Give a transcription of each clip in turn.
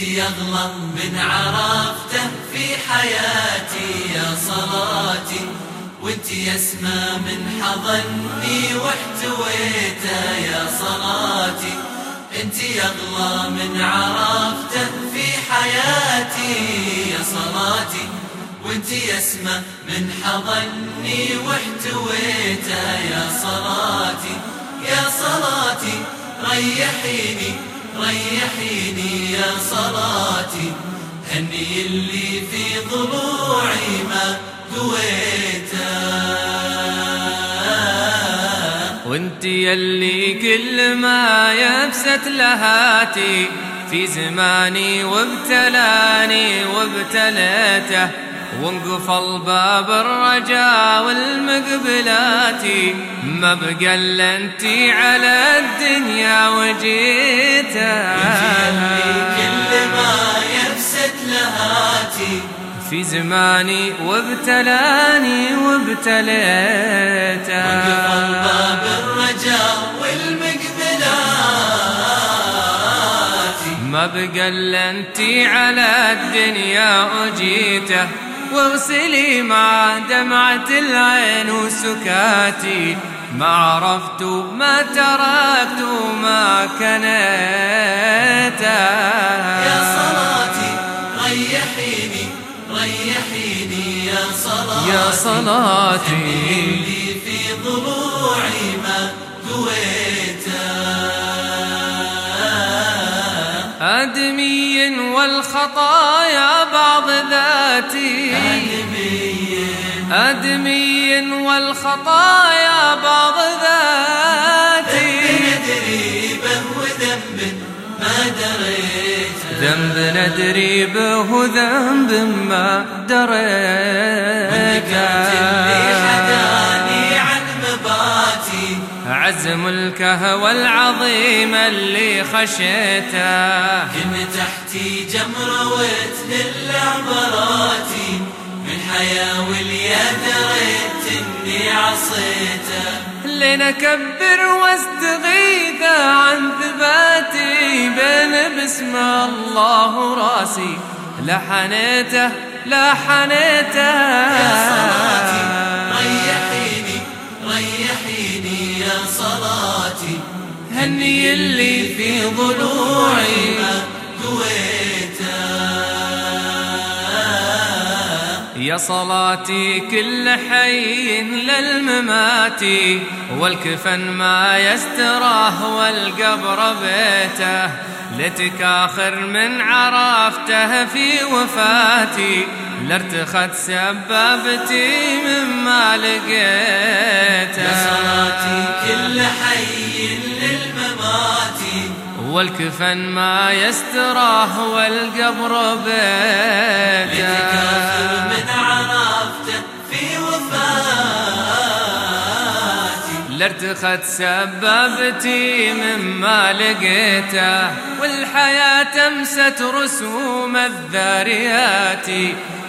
من عرفته في حياتي يا صلاتي. وانت يسمى من حضني واحتويته يا صلاتي. انت يغلى من عرفته في حياتي يا صلاتي. وانت يسمى من حضني واحتويته يا صلاتي. يا صلاتي ريحيني ريحيني يا صلاتي هني اللي في ضلوعي ما دويته. وانت يلي كل ما يبست لهاتي في زماني وابتلاني وابتليته. وانقفل باب الرجاء والمقبلات. ما بقى الا انت على الدنيا وجيته. كل ما يفسد لهاتي. في زماني وابتلاني وابتليته. باب الرجاء والمقبلات. ما بقى الا انت على الدنيا وجيته. واغسلي مع دمعة العين وسكاتي. ما عرفت ما تركت ما كنت يا صلاتي ريحيني ريحيني. يا صلاتي يا صلاتي. في ضلوعي ما دويته آدمي والخطايا بعض ذاتي. آدمي والخطايا بعض ذاتي. ندري به ذنب ما دريت ذنب ندري به ذنب ما ذكرت عزم الكهوى العظيم اللي خشيته. كن تحتي جمرة وتهل عبراتي من حياة واليا دريت إني عصيته. لنكبر واستغيث عن ثباتي بين باسم الله راسي. لحنيته لحنيته. يا صلاتي يا صلاتي هني اللي في ضلوعي. ما دويته يا صلاتي كل حي للممات والكفن ما يستراه والقبر بيته. لتكاخر من عرفته في وفاتي لارتخت سبابتي مما لقيته. يا صلاتي كل حي للممات. والكفن ما يستراه والقبر بيته. لتكافر من لارتخت سبابتي مما لقيته والحياة أمست رسوم الذاريات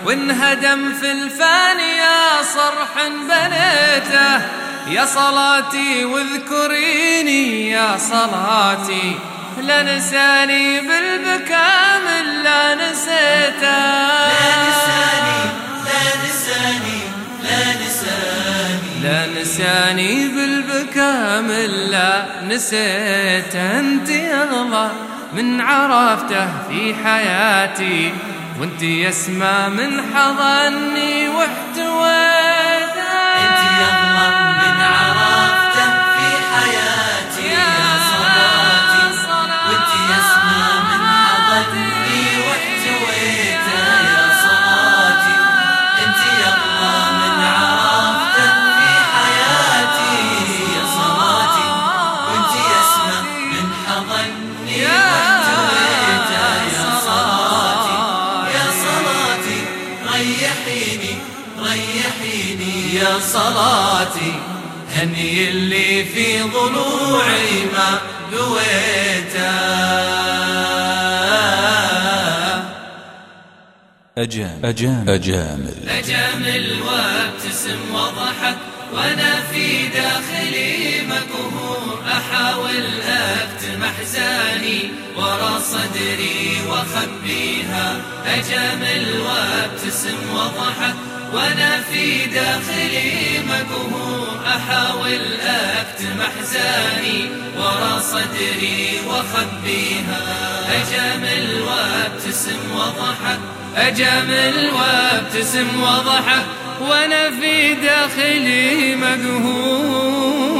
وانهدم في الفانية صرح بنيته. يا صلاتي واذكريني يا صلاتي لا نساني بالبكاء من لا نسيته. لا نساني نساني بالبكاء من لا نسيت أنت اغلى من عرفته في حياتي وأنت يسمى من حضني واحتويته أنت يلا من عرفته ريحيني ريحيني يا صلاتي. هني اللي في ضلوعي ما قويته. أجامل أجامل أجامل. أجامل وابتسم وضحك وأنا في داخلي. أحاول أكتم أحزاني أحزاني ورا صدري وخبيها. أجمل وابتسم وضحك وأنا في داخلي مقهور أحاول أكتم أحزاني ورا صدري واخبيها اجمل وابتسم وضحك أجمل وابتسم وضحك وأنا في داخلي مقهور